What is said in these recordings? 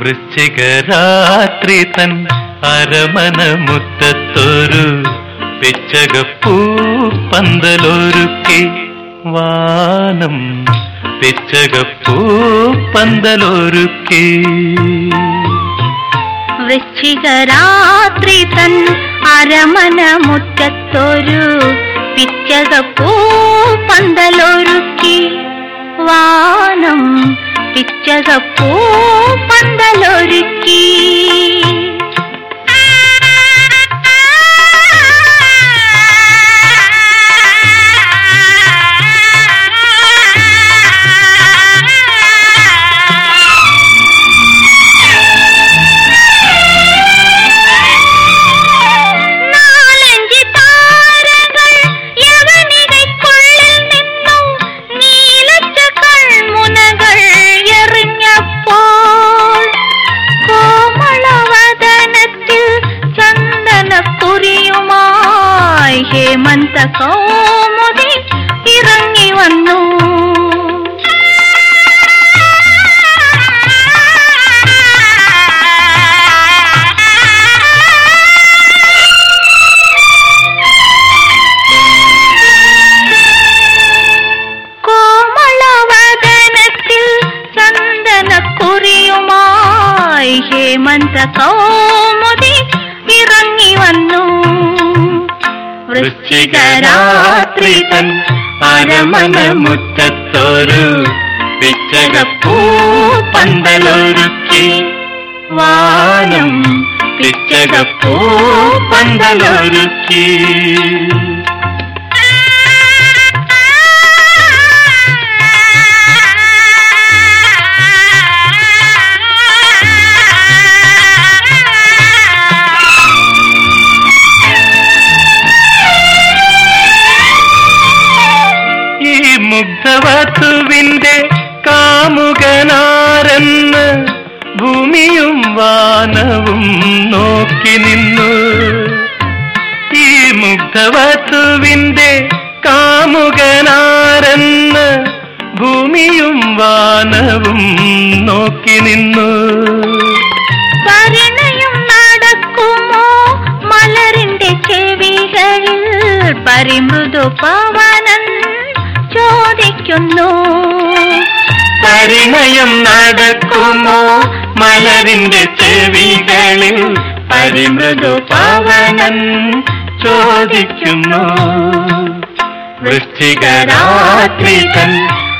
വൃശ്ചികരാത്രി തൻ അരമന മുറ്റത്തൊരു പിച്ചകപ്പൂ പന്തലൊരുക്കി വാനം. പിച്ചകപ്പൂ പന്തലൊരുക്കി. വൃശ്ചികരാത്രി തൻ അരമന മുറ്റത്തൊരു പിച്ചകപ്പൂ പന്തലൊരുക്കി വാനം. പിച്ചകപ്പൂ ഹേമന്ത കൗമുദി ഇറങ്ങി വന്നു. ഹേമന്ത കൗമുദി ഇറങ്ങി വന്നു. വൃശ്ചികരാത്രി തൻ അരമന മുറ്റത്തൊരു പിച്ചകപ്പൂ പന്തലൊരുക്കി. വാനം പിച്ചകപ്പൂ പന്തലൊരുക്കി. മുഗ്ധവധുവിന്റെ കാമുകനാരെന്ന് ഭൂമിയും വാനവും നോക്കി നിന്നു. ഈ മുഗ്ധവധുവിന്റെ കാമുകനാരെന്ന് ഭൂമിയും വാനവും നോക്കി നിന്നു. പരിണയം നടക്കുമോ? മലരിന്റെ ചെവികളിൽ പരിമൃദു പവനൻ ചോദിക്കുന്നു. പരിണയം നടക്കുമോ മലരിന്റെ ചെവികളിൽ. പരിമൃദു പവനൻ ചോദിക്കുന്നു. വൃശ്ചികരാത്രി തൻ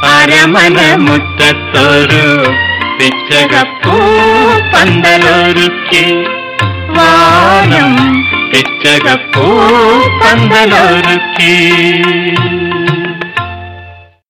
അരമന മുറ്റത്തൊരു പിച്ചകപ്പൂപ്പന്തലൊരുക്കി വാനം പിച്ചകപ്പൂ പന്തലൊരുക്കി.